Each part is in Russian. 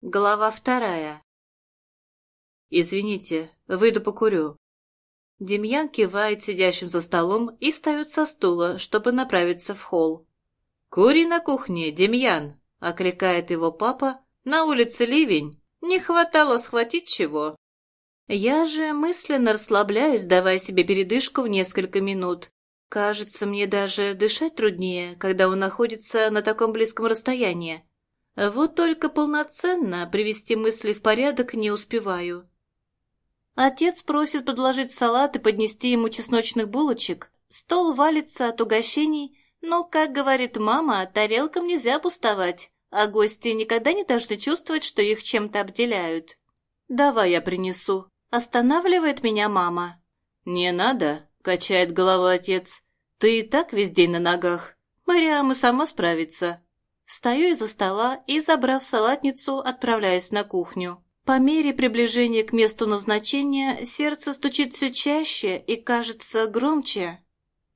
Глава вторая. «Извините, выйду покурю». Демьян кивает сидящим за столом и встает со стула, чтобы направиться в холл. «Кури на кухне, Демьян!» — окликает его папа. «На улице ливень. Не хватало схватить чего». Я же мысленно расслабляюсь, давая себе передышку в несколько минут. Кажется, мне даже дышать труднее, когда он находится на таком близком расстоянии. Вот только полноценно привести мысли в порядок не успеваю. Отец просит подложить салат и поднести ему чесночных булочек. Стол валится от угощений, но, как говорит мама, тарелкам нельзя пустовать, а гости никогда не должны чувствовать, что их чем-то обделяют. «Давай я принесу», — останавливает меня мама. «Не надо», — качает головой отец. «Ты и так весь день на ногах. Мариам и сама справится». Встаю из-за стола и, забрав салатницу, отправляюсь на кухню. По мере приближения к месту назначения сердце стучит все чаще и кажется громче.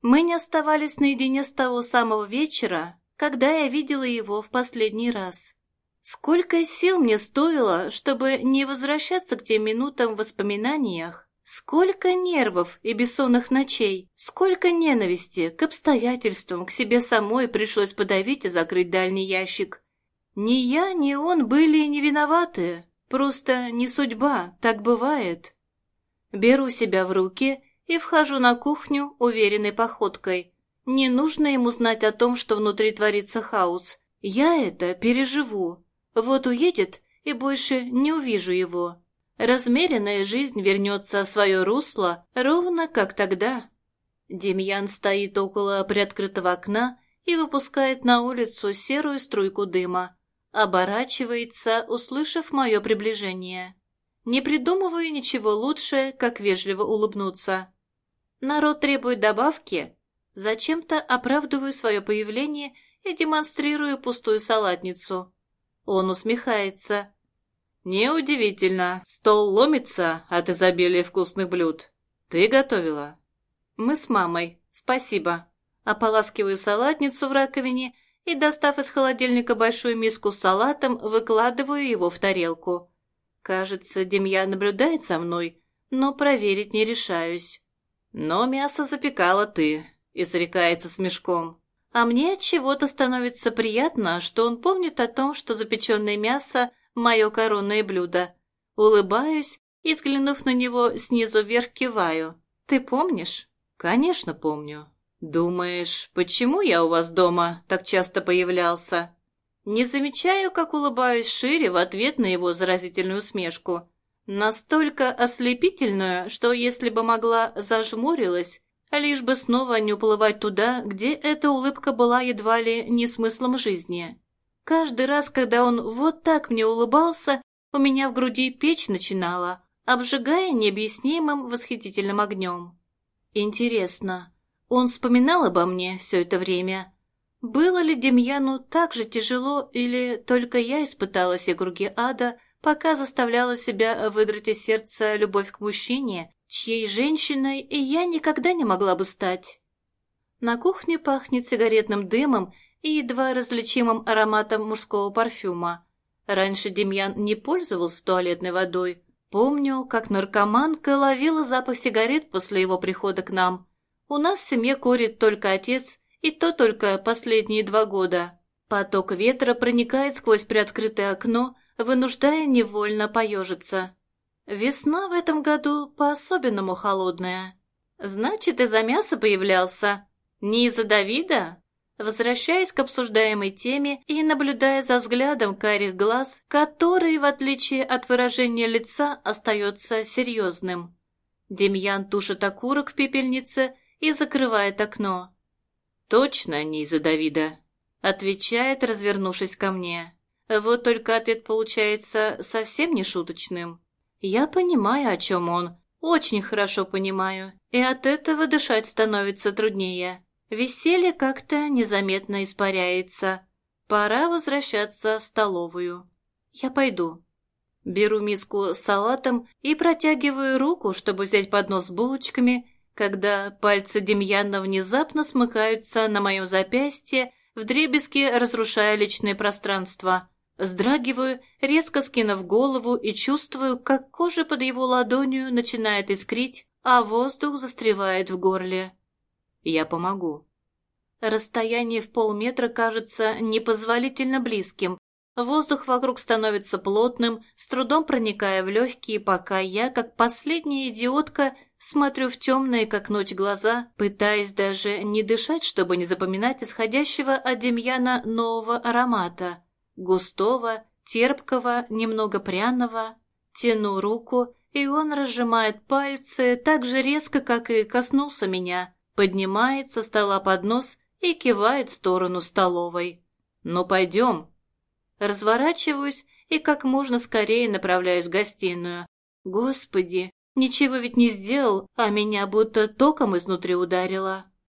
Мы не оставались наедине с того самого вечера, когда я видела его в последний раз. Сколько сил мне стоило, чтобы не возвращаться к тем минутам в воспоминаниях, Сколько нервов и бессонных ночей, сколько ненависти к обстоятельствам, к себе самой пришлось подавить и закрыть дальний ящик. Ни я, ни он были не виноваты, просто не судьба, так бывает. Беру себя в руки и вхожу на кухню уверенной походкой. Не нужно ему знать о том, что внутри творится хаос. Я это переживу. Вот уедет, и больше не увижу его размеренная жизнь вернется в свое русло, ровно как тогда. Демьян стоит около приоткрытого окна и выпускает на улицу серую струйку дыма. Оборачивается, услышав мое приближение. Не придумываю ничего лучше, как вежливо улыбнуться. Народ требует добавки. Зачем-то оправдываю свое появление и демонстрирую пустую салатницу. Он усмехается. «Неудивительно. Стол ломится от изобилия вкусных блюд. Ты готовила?» «Мы с мамой. Спасибо». Ополаскиваю салатницу в раковине и, достав из холодильника большую миску с салатом, выкладываю его в тарелку. Кажется, Демьян наблюдает за мной, но проверить не решаюсь. «Но мясо запекала ты», — изрекается с мешком. А мне от чего-то становится приятно, что он помнит о том, что запеченное мясо мое коронное блюдо. Улыбаюсь и, взглянув на него, снизу вверх киваю. «Ты помнишь?» «Конечно помню». «Думаешь, почему я у вас дома так часто появлялся?» Не замечаю, как улыбаюсь шире в ответ на его заразительную усмешку. Настолько ослепительную, что если бы могла, зажмурилась, лишь бы снова не уплывать туда, где эта улыбка была едва ли не смыслом жизни. Каждый раз, когда он вот так мне улыбался, у меня в груди печь начинала, обжигая необъяснимым восхитительным огнем. Интересно, он вспоминал обо мне все это время? Было ли Демьяну так же тяжело, или только я испытала все круги ада, пока заставляла себя выдрать из сердца любовь к мужчине, чьей женщиной и я никогда не могла бы стать? На кухне пахнет сигаретным дымом и едва различимым ароматом мужского парфюма. Раньше Демьян не пользовался туалетной водой. Помню, как наркоманка ловила запах сигарет после его прихода к нам. У нас в семье курит только отец, и то только последние два года. Поток ветра проникает сквозь приоткрытое окно, вынуждая невольно поежиться. Весна в этом году по-особенному холодная. Значит, из-за мяса появлялся. Не из-за Давида? Возвращаясь к обсуждаемой теме и наблюдая за взглядом карих глаз, который, в отличие от выражения лица, остается серьезным. Демьян тушит окурок в пепельнице и закрывает окно. «Точно не из-за Давида», — отвечает, развернувшись ко мне. Вот только ответ получается совсем не шуточным. Я понимаю, о чем он, очень хорошо понимаю, и от этого дышать становится труднее. Веселье как-то незаметно испаряется. Пора возвращаться в столовую. Я пойду. Беру миску с салатом и протягиваю руку, чтобы взять поднос с булочками, когда пальцы Демьяна внезапно смыкаются на моем запястье, вдребезги разрушая личное пространство. Сдрагиваю, резко скинув голову и чувствую, как кожа под его ладонью начинает искрить, а воздух застревает в горле. Я помогу. Расстояние в полметра кажется непозволительно близким. Воздух вокруг становится плотным, с трудом проникая в легкие, пока я, как последняя идиотка, смотрю в темные, как ночь, глаза, пытаясь даже не дышать, чтобы не запоминать исходящего от Демьяна нового аромата. Густого, терпкого, немного пряного. Тяну руку, и он разжимает пальцы так же резко, как и коснулся меня, поднимает со стола поднос и кивает в сторону столовой. «Ну, пойдем». Разворачиваюсь и как можно скорее направляюсь в гостиную. Господи, ничего ведь не сделал, а меня будто током изнутри ударило.